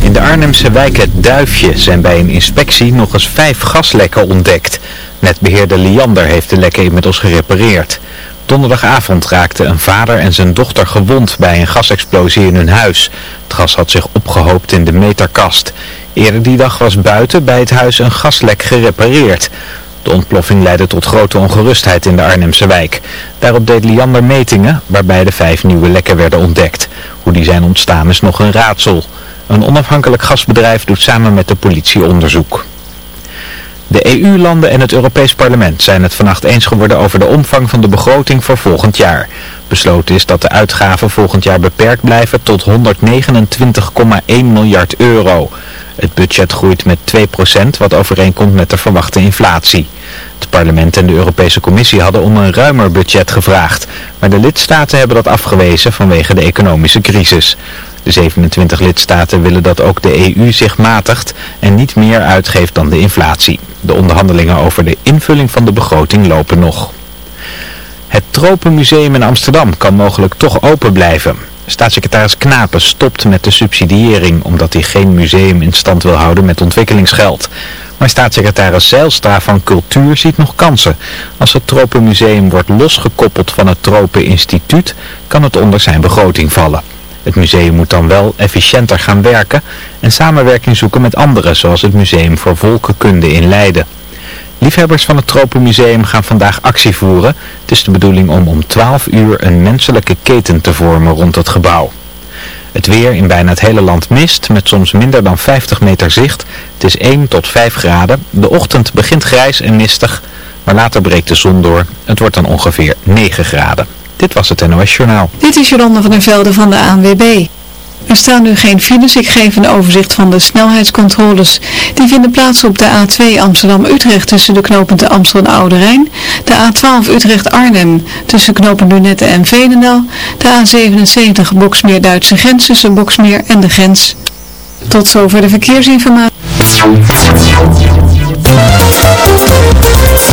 In de Arnhemse wijk Het Duifje zijn bij een inspectie nog eens vijf gaslekken ontdekt. Netbeheerder Liander heeft de lekken inmiddels gerepareerd. Donderdagavond raakten een vader en zijn dochter gewond bij een gasexplosie in hun huis. Het gas had zich opgehoopt in de meterkast. Eerder die dag was buiten bij het huis een gaslek gerepareerd. De ontploffing leidde tot grote ongerustheid in de Arnhemse wijk. Daarop deed Liander metingen, waarbij de vijf nieuwe lekken werden ontdekt. Hoe die zijn ontstaan is nog een raadsel. Een onafhankelijk gasbedrijf doet samen met de politie onderzoek. De EU-landen en het Europees Parlement zijn het vannacht eens geworden over de omvang van de begroting voor volgend jaar. Besloten is dat de uitgaven volgend jaar beperkt blijven tot 129,1 miljard euro. Het budget groeit met 2%, wat overeenkomt met de verwachte inflatie. Het parlement en de Europese Commissie hadden om een ruimer budget gevraagd, maar de lidstaten hebben dat afgewezen vanwege de economische crisis. De 27 lidstaten willen dat ook de EU zich matigt en niet meer uitgeeft dan de inflatie. De onderhandelingen over de invulling van de begroting lopen nog. Het Tropenmuseum in Amsterdam kan mogelijk toch open blijven. Staatssecretaris Knapen stopt met de subsidiëring omdat hij geen museum in stand wil houden met ontwikkelingsgeld. Maar staatssecretaris Zeilstra van Cultuur ziet nog kansen. Als het Tropenmuseum wordt losgekoppeld van het Tropeninstituut, kan het onder zijn begroting vallen. Het museum moet dan wel efficiënter gaan werken en samenwerking zoeken met anderen, zoals het Museum voor Volkenkunde in Leiden. Liefhebbers van het Tropenmuseum gaan vandaag actie voeren. Het is de bedoeling om om 12 uur een menselijke keten te vormen rond het gebouw. Het weer in bijna het hele land mist, met soms minder dan 50 meter zicht. Het is 1 tot 5 graden. De ochtend begint grijs en mistig, maar later breekt de zon door. Het wordt dan ongeveer 9 graden. Dit was het NOS Journaal. Dit is Jolanda van der Velde van de ANWB. Er staan nu geen files. Ik geef een overzicht van de snelheidscontroles. Die vinden plaats op de A2 Amsterdam-Utrecht tussen de knooppunten Amstel en Oude Rijn. De A12 Utrecht-Arnhem tussen knopen Lunette en Veenendaal. De A77 Boksmeer-Duitse grens tussen Boksmeer en de grens. Tot zover de verkeersinformatie.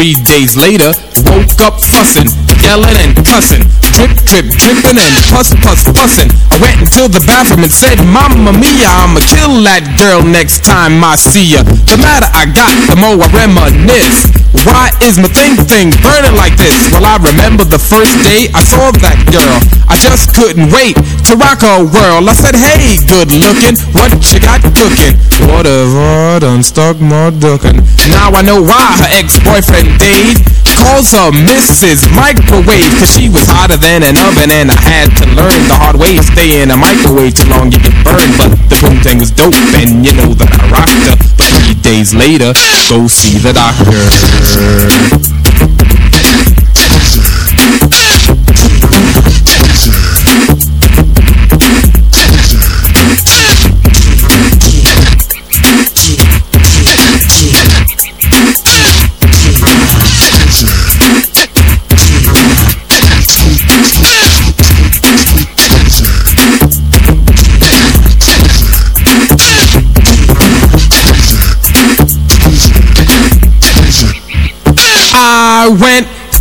Three days later, woke up fussing, yelling and cussing, drip, drip, dripping and puss, puss, pussin'. I went into the bathroom and said, Mamma mia, I'ma kill that girl next time I see ya. The matter I got, the more I reminisce. Why is my thing thing burning like this? Well, I remember the first day I saw that girl. I just couldn't wait to rock her world. I said, Hey, good looking, what you got cooking? Whatever, done stuck my duckin'. Now I know why her ex-boyfriend Dave calls her Mrs. Microwave Cause she was hotter than an oven and I had to learn the hard way Stay in a microwave too long you get burned But the boom thing was dope and you know that I rocked her But three days later, go see the doctor I went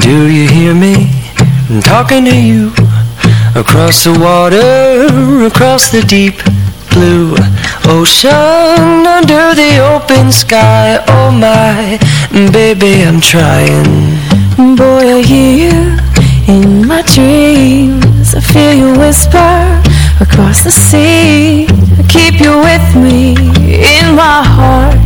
Do you hear me? Talking to you Across the water, across the deep blue ocean Under the open sky, oh my Baby, I'm trying Boy, I hear you in my dreams. I feel you whisper across the sea. I keep you with me in my heart.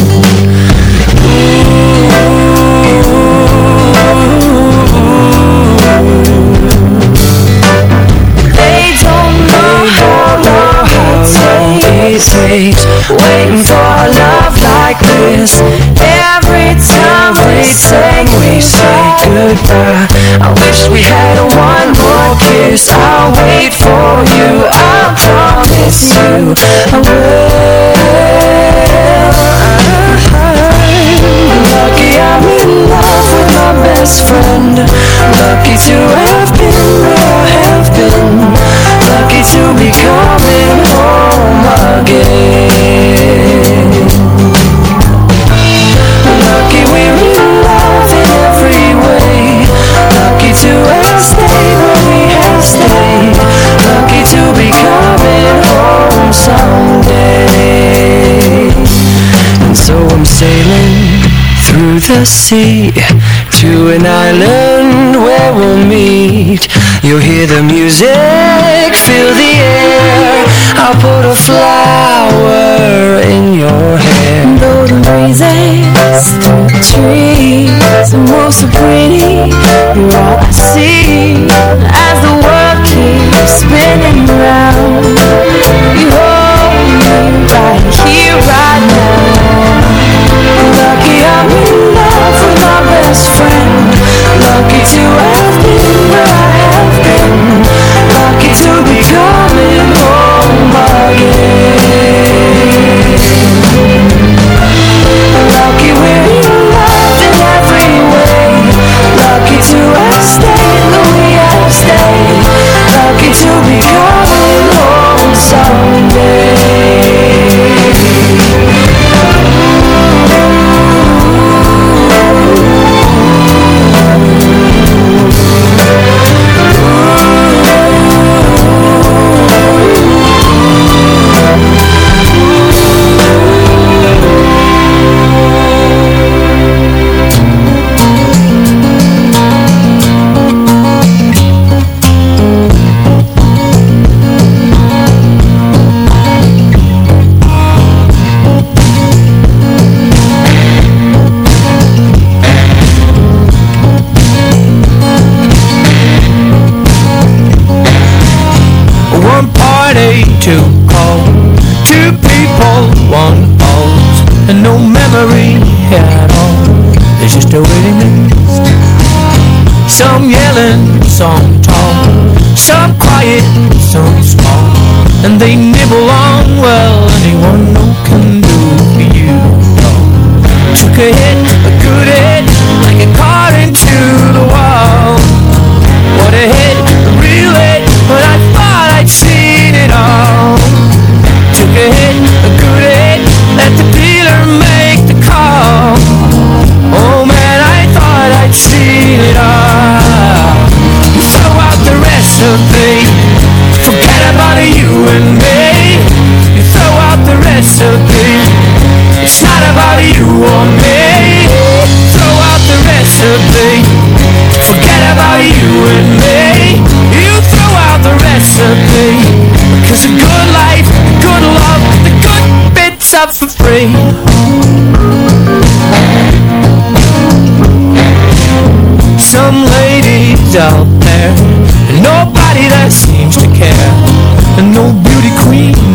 Waiting for a love like this. Every time we sing we say goodbye. I wish we had one more kiss. I'll wait for you. I promise you. I will. Lucky I'm in love with my best friend. Lucky to have been where I have been Lucky to be coming home again. Lucky we're love in every way. Lucky to have stayed where we have stayed. Lucky to be coming home someday. And so I'm sailing through the sea To an island where we'll meet. You'll hear the music, feel the air. I'll put a flower in your hair. Golden breezes through the trees And move so pretty You're all I see. As the world keeps spinning round You hold me right here, right now. Lucky I'm best friend. Lucky to have been where I have been. Lucky to be coming home again. Lucky we're in every way. Lucky to have stayed where we have stayed. Lucky to be coming home someday quiet, some small, and they nibble on well anyone no can do for you. dog. a hit, a good hit, like a car and me. You throw out the recipe, it's not about you or me. Throw out the recipe, forget about you and me. You throw out the recipe, cause a good life, a good love, the good bits are for free. Some ladies out there, nobody that seems to care.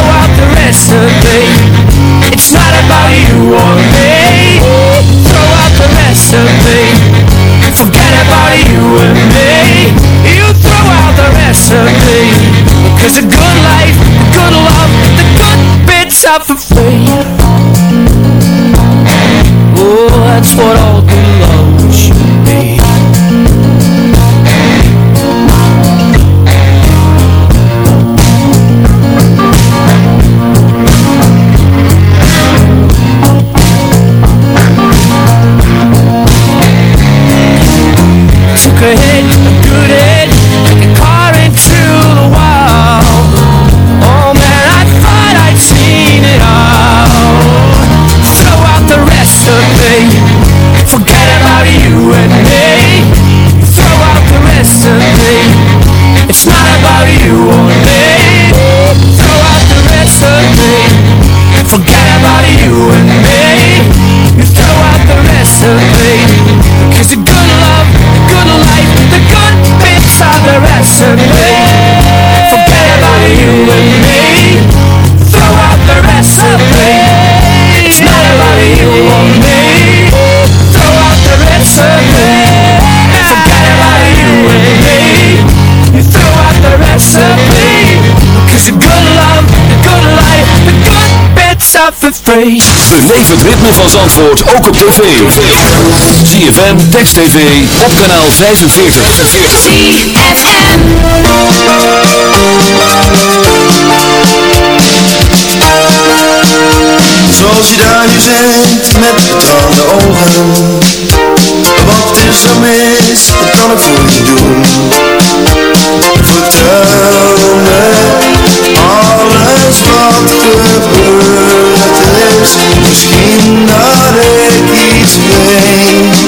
Out the recipe, it's not about you or me. Throw out the recipe, forget about you and me. You throw out the recipe, cause a good life, a good love, the good bits are for free. Oh, that's what all Beleef het ritme van Zandvoort ook op tv. ZFM, Text TV, op kanaal 45. Zoals je daar nu zit met getraande ogen Wat is er mis, wat kan ik voor je doen? Vertel me alles wat gebeurd is Misschien dat ik iets weet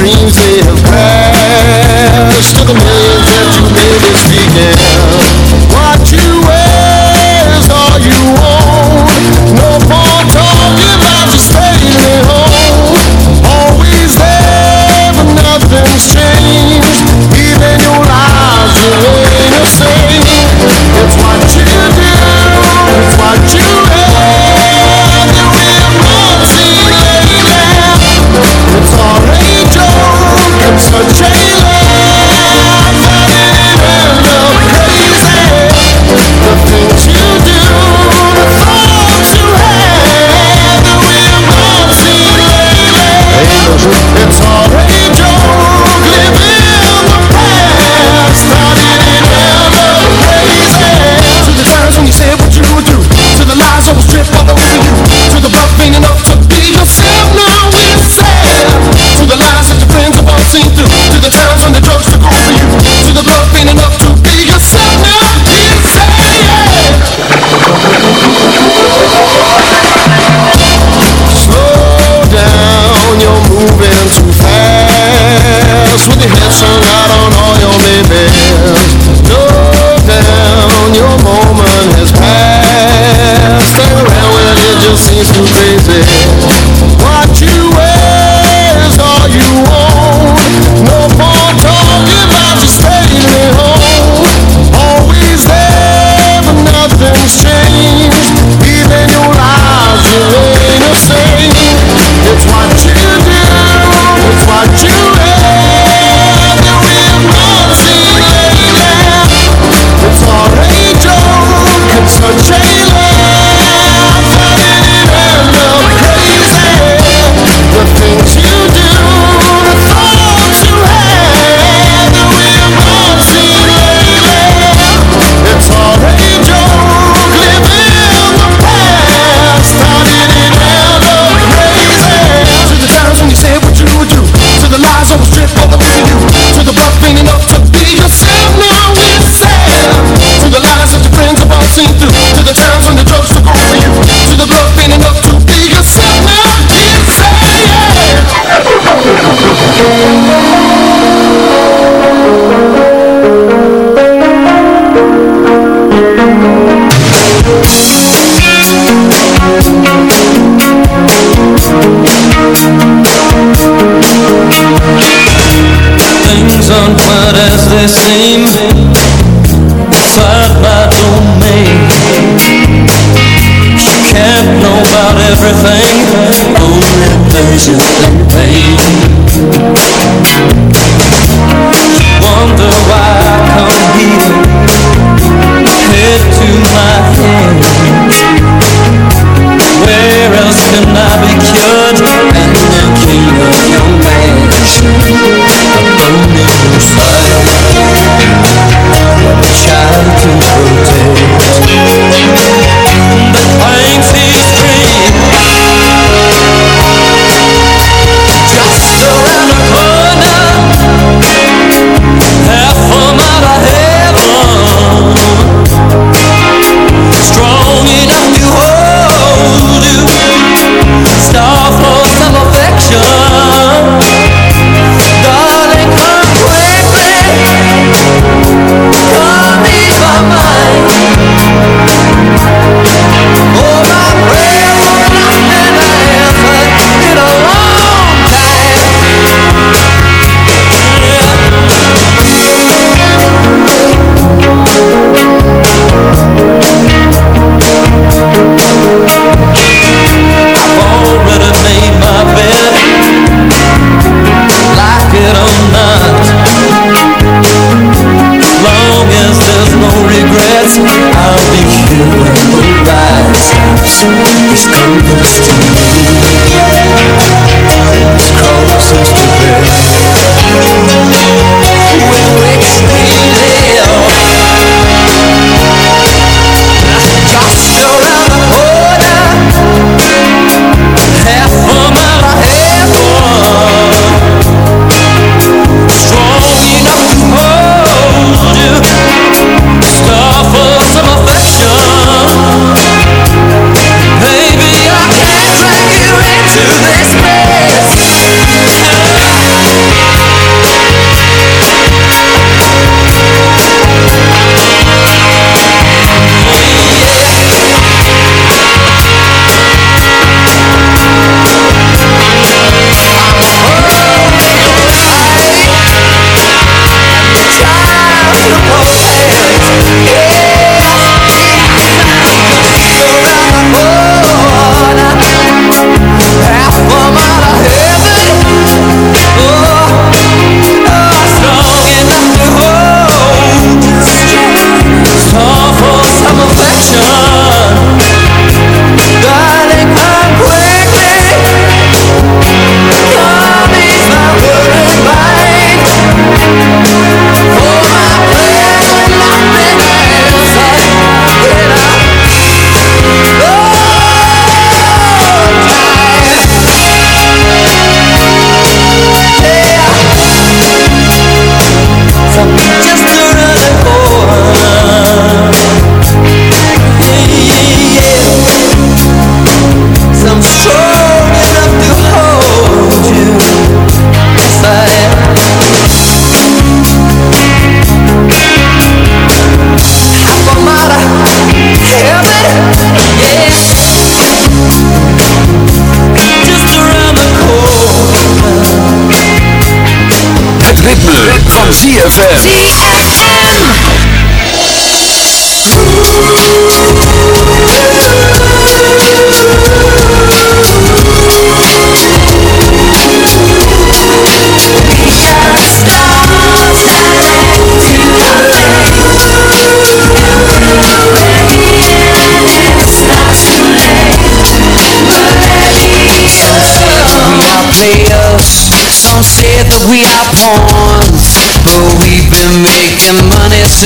dreams they have passed. To the millions that you made is vegan What you wear is all you want.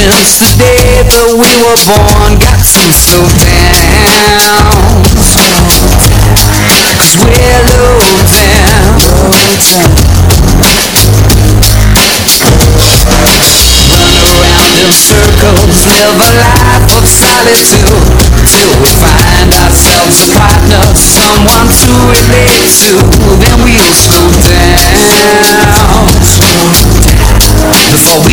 Since the day that we were born Got to slow down, Cause we're low down Run around in circles, live a life of solitude. Till we find ourselves a partner, someone to relate to. Then we'll slow down Before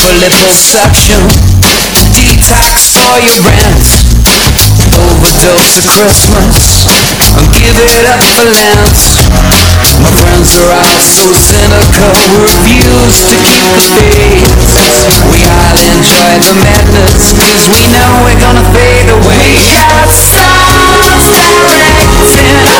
for liposuction Detox all your rent Overdose of Christmas. Give it up for Lent My friends are all so cynical We refuse to keep the faith We all enjoy the madness Cause we know we're gonna fade away. We got stars directing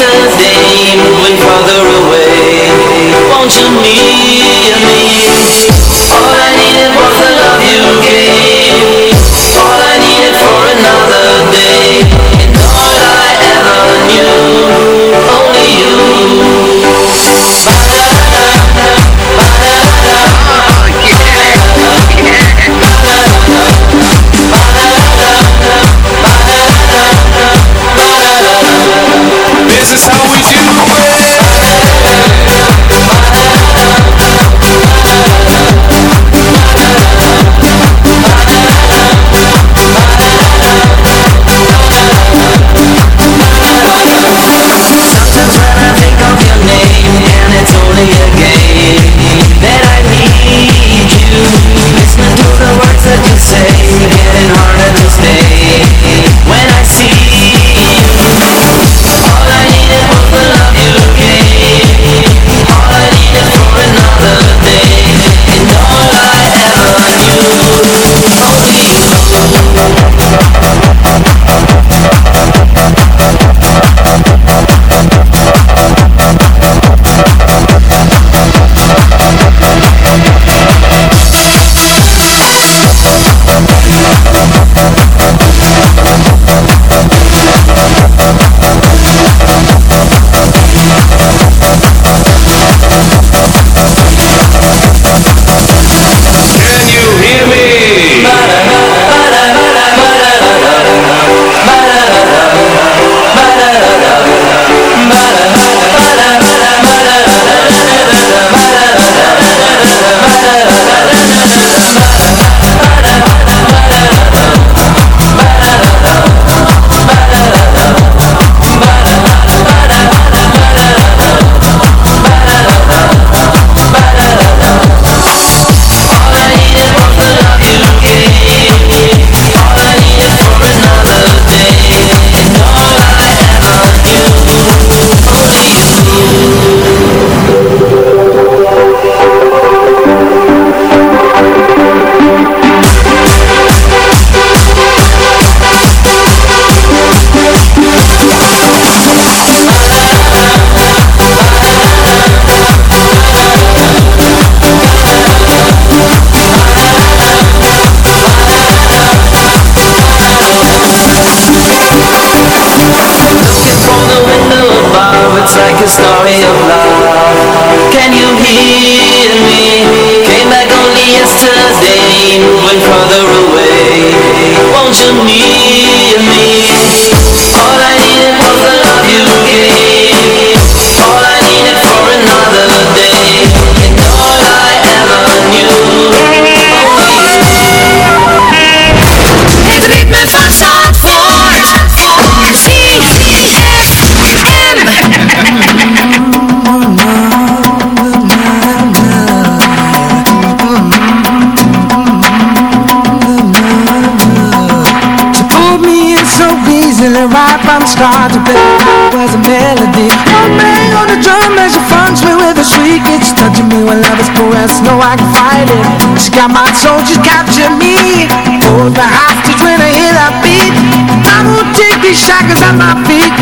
Saturday, farther away. Won't you need me? All I needed was the love you gave. All I needed for another day. All I ever knew, only you. Start to bear was a melody? One bang on the drum as she funks me with a shriek It's touching me when love is caressed, no I can fight it. She got my soul, she's captured me. Hold my hostage when I hear that beat. I won't take these shackles at my feet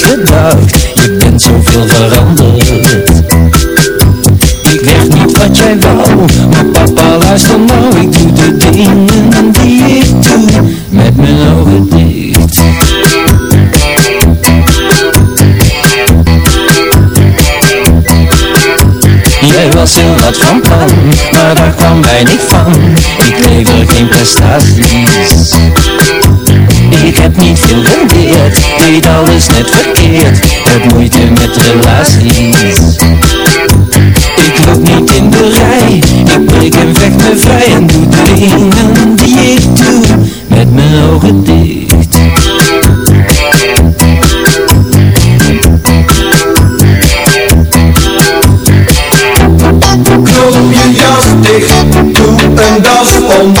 had dat ooit gedacht? Je bent zoveel veranderd. Ik kreeg niet wat jij wou, maar papa luister nou, ik doe de dingen die ik doe, met mijn ogen dicht. Jij was heel wat van plan, maar daar kwam weinig van. Ik lever geen prestaties. Ik heb niet veel geleerd, deed alles net verkeerd. Heb moeite met relaties. Ik loop niet in de rij, ik breek en vecht me vrij en doe de dingen die ik doe, met mijn ogen dicht. Knoop je jas dicht, doe een das om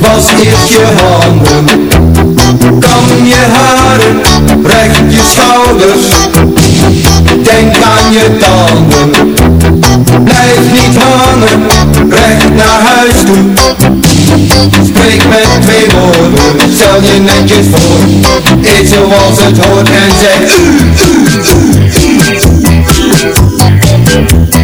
Was eerst je handen schouders. Denk aan je tanden. Blijf niet hangen, recht naar huis toe. Spreek met twee woorden, stel je netjes voor. Eet zoals het hoort en zeg u, u, u, Ik